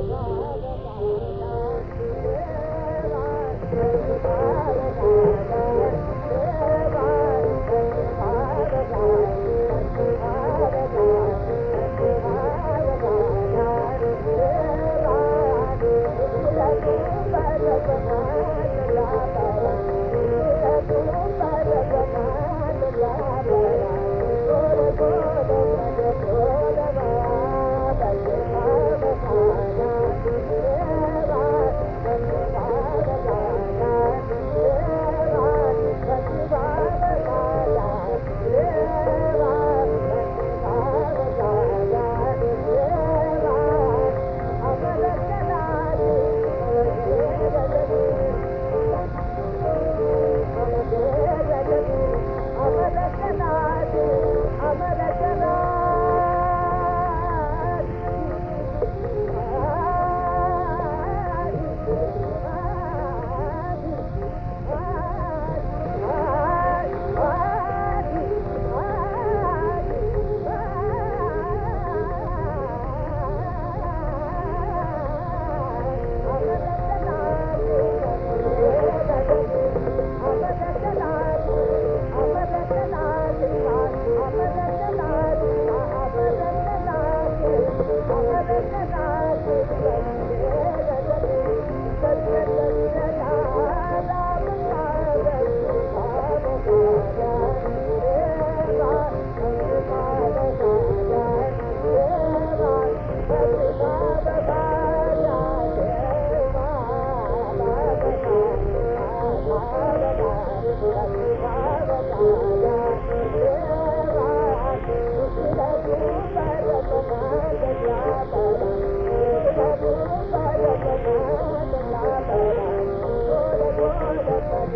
Wow.